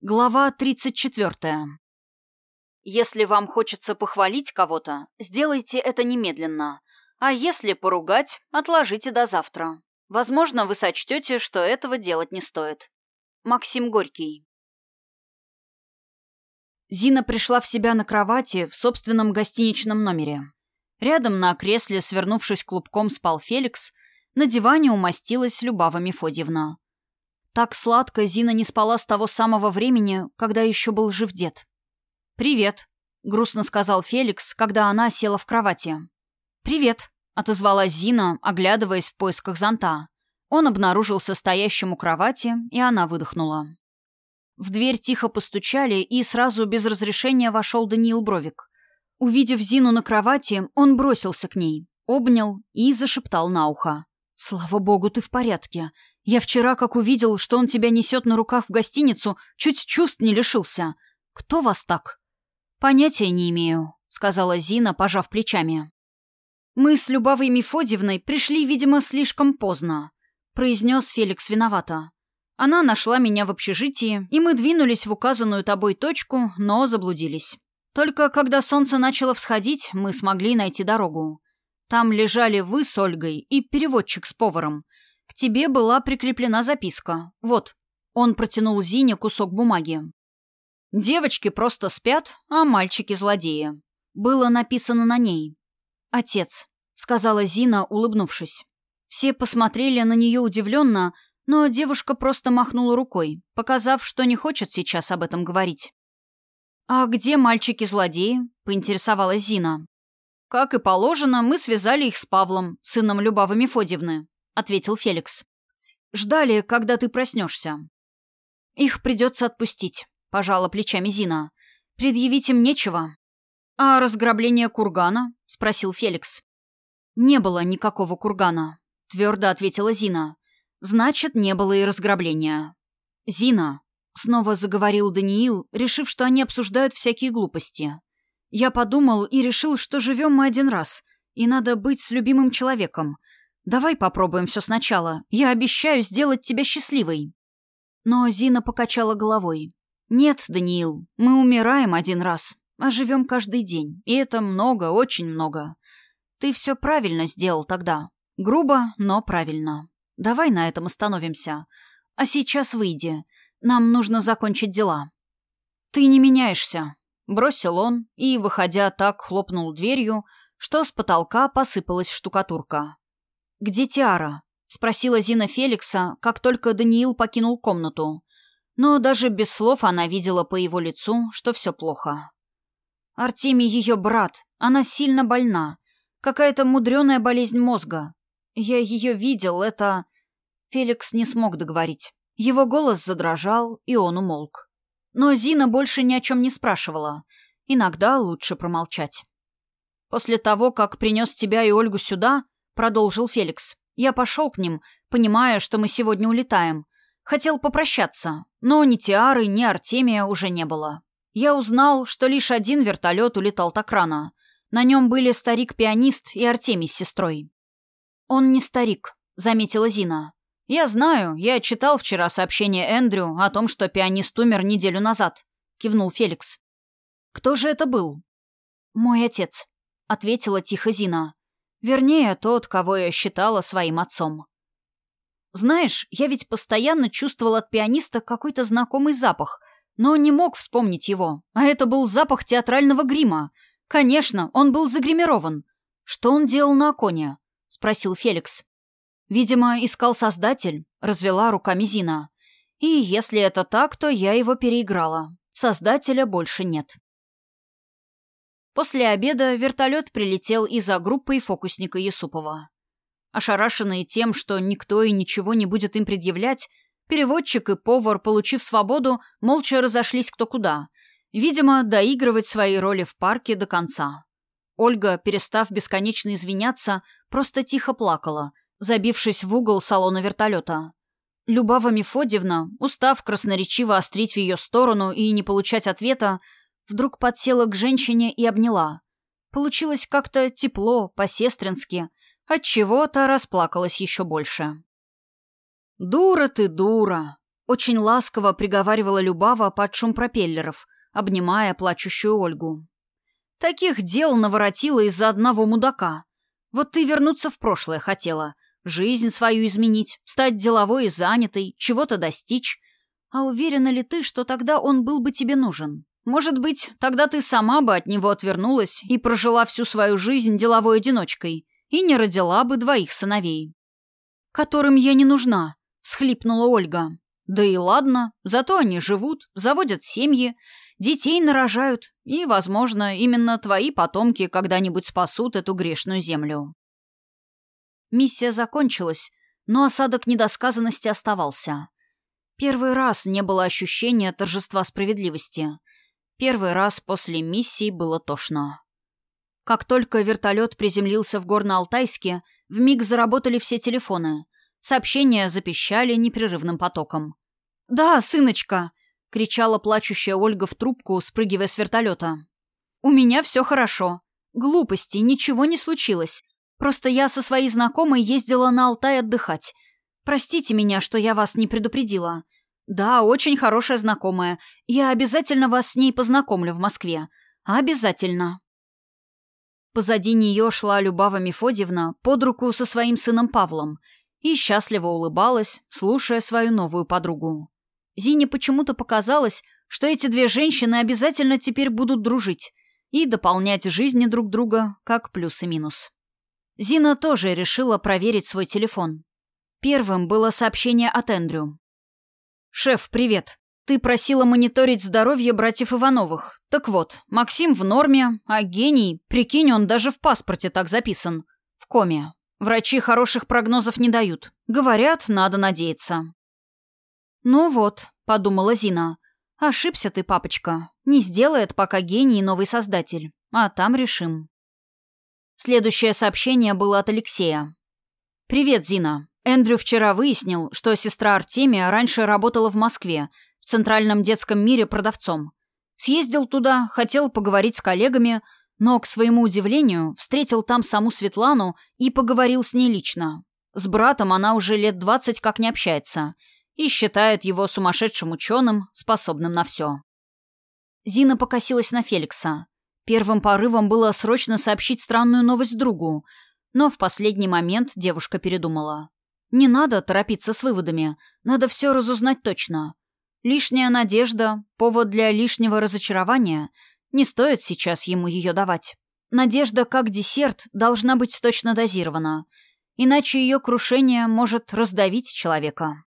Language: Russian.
Глава 34. Если вам хочется похвалить кого-то, сделайте это немедленно. А если поругать, отложите до завтра. Возможно, вы сочтете, что этого делать не стоит. Максим Горький. Зина пришла в себя на кровати в собственном гостиничном номере. Рядом на кресле, свернувшись клубком, спал Феликс, на диване умостилась Любава Мефодьевна. Так сладко Зина не спала с того самого времени, когда еще был жив дед. «Привет», — грустно сказал Феликс, когда она села в кровати. «Привет», — отозвалась Зина, оглядываясь в поисках зонта. Он обнаружился стоящим у кровати, и она выдохнула. В дверь тихо постучали, и сразу без разрешения вошел Даниил Бровик. Увидев Зину на кровати, он бросился к ней, обнял и зашептал на ухо. «Слава богу, ты в порядке. Я вчера, как увидел, что он тебя несет на руках в гостиницу, чуть чувств не лишился. Кто вас так?» «Понятия не имею», — сказала Зина, пожав плечами. «Мы с Любавой Мефодьевной пришли, видимо, слишком поздно», — произнес Феликс виновато. «Она нашла меня в общежитии, и мы двинулись в указанную тобой точку, но заблудились. Только когда солнце начало всходить, мы смогли найти дорогу. Там лежали вы с Ольгой и переводчик с поваром — к тебе была прикреплена записка. Вот». Он протянул Зине кусок бумаги. «Девочки просто спят, а мальчики злодеи». Было написано на ней. «Отец», — сказала Зина, улыбнувшись. Все посмотрели на нее удивленно, но девушка просто махнула рукой, показав, что не хочет сейчас об этом говорить. «А где мальчики-злодеи?» — поинтересовалась Зина. «Как и положено, мы связали их с Павлом, сыном Любавы Мефодьевны ответил Феликс. «Ждали, когда ты проснешься». «Их придется отпустить», — пожала плечами Зина. «Предъявить им нечего». «А разграбление кургана?» — спросил Феликс. «Не было никакого кургана», — твердо ответила Зина. «Значит, не было и разграбления». «Зина», — снова заговорил Даниил, решив, что они обсуждают всякие глупости. «Я подумал и решил, что живем мы один раз, и надо быть с любимым человеком, Давай попробуем все сначала. Я обещаю сделать тебя счастливой». Но Зина покачала головой. «Нет, Даниил, мы умираем один раз, а живем каждый день. И это много, очень много. Ты все правильно сделал тогда. Грубо, но правильно. Давай на этом остановимся. А сейчас выйди. Нам нужно закончить дела». «Ты не меняешься», — бросил он и, выходя так, хлопнул дверью, что с потолка посыпалась штукатурка. «Где Тиара?» — спросила Зина Феликса, как только Даниил покинул комнату. Но даже без слов она видела по его лицу, что все плохо. Артемий ее брат, она сильно больна. Какая-то мудреная болезнь мозга. Я ее видел, это... Феликс не смог договорить. Его голос задрожал, и он умолк. Но Зина больше ни о чем не спрашивала. Иногда лучше промолчать. После того, как принес тебя и Ольгу сюда, продолжил Феликс. Я пошел к ним, понимая, что мы сегодня улетаем. Хотел попрощаться, но ни Тиары, ни Артемия уже не было. Я узнал, что лишь один вертолет улетал так рано. На нем были старик-пианист и Артемий с сестрой. «Он не старик», — заметила Зина. «Я знаю, я читал вчера сообщение Эндрю о том, что пианист умер неделю назад», — кивнул Феликс. «Кто же это был?» «Мой отец», — ответила тихо Зина. Вернее, тот, кого я считала своим отцом. Знаешь, я ведь постоянно чувствовал от пианиста какой-то знакомый запах, но не мог вспомнить его. А это был запах театрального грима. Конечно, он был загримирован. Что он делал на оконе? Спросил Феликс. Видимо, искал создатель, развела руками Зина. И если это так, то я его переиграла. Создателя больше нет. После обеда вертолет прилетел и за группой фокусника Юсупова. Ошарашенные тем, что никто и ничего не будет им предъявлять, переводчик и повар, получив свободу, молча разошлись кто куда. Видимо, доигрывать свои роли в парке до конца. Ольга, перестав бесконечно извиняться, просто тихо плакала, забившись в угол салона вертолета. Любава Мефодьевна, устав красноречиво острить в ее сторону и не получать ответа, вдруг подсела к женщине и обняла. Получилось как-то тепло, по-сестрински, отчего-то расплакалась еще больше. «Дура ты, дура!» Очень ласково приговаривала Любава под шум пропеллеров, обнимая плачущую Ольгу. «Таких дел наворотила из-за одного мудака. Вот ты вернуться в прошлое хотела, жизнь свою изменить, стать деловой и занятой, чего-то достичь. А уверена ли ты, что тогда он был бы тебе нужен? Может быть, тогда ты сама бы от него отвернулась и прожила всю свою жизнь деловой одиночкой и не родила бы двоих сыновей. «Которым я не нужна», — всхлипнула Ольга. «Да и ладно, зато они живут, заводят семьи, детей нарожают, и, возможно, именно твои потомки когда-нибудь спасут эту грешную землю». Миссия закончилась, но осадок недосказанности оставался. Первый раз не было ощущения торжества справедливости. Первый раз после миссии было тошно. Как только вертолет приземлился в Горно-Алтайске, вмиг заработали все телефоны. Сообщения запищали непрерывным потоком. «Да, сыночка!» — кричала плачущая Ольга в трубку, спрыгивая с вертолета. «У меня все хорошо. Глупости, ничего не случилось. Просто я со своей знакомой ездила на Алтай отдыхать. Простите меня, что я вас не предупредила. Да, очень хорошая знакомая. Я обязательно вас с ней познакомлю в Москве. Обязательно. Позади нее шла Любава Мефодьевна под руку со своим сыном Павлом и счастливо улыбалась, слушая свою новую подругу. Зине почему-то показалось, что эти две женщины обязательно теперь будут дружить и дополнять жизни друг друга как плюс и минус. Зина тоже решила проверить свой телефон. Первым было сообщение от Эндрю. «Шеф, привет. Ты просила мониторить здоровье братьев Ивановых. Так вот, Максим в норме, а гений, прикинь, он даже в паспорте так записан. В коме. Врачи хороших прогнозов не дают. Говорят, надо надеяться». «Ну вот», — подумала Зина, — «ошибся ты, папочка. Не сделает пока гений новый создатель. А там решим». Следующее сообщение было от Алексея. «Привет, Зина. Эндрю вчера выяснил, что сестра Артемия раньше работала в Москве, в Центральном детском мире продавцом. Съездил туда, хотел поговорить с коллегами, но, к своему удивлению, встретил там саму Светлану и поговорил с ней лично. С братом она уже лет двадцать как не общается и считает его сумасшедшим ученым, способным на все. Зина покосилась на Феликса. Первым порывом было срочно сообщить странную новость другу, но в последний момент девушка передумала. Не надо торопиться с выводами, надо все разузнать точно. Лишняя надежда, повод для лишнего разочарования, не стоит сейчас ему ее давать. Надежда, как десерт, должна быть точно дозирована, иначе ее крушение может раздавить человека.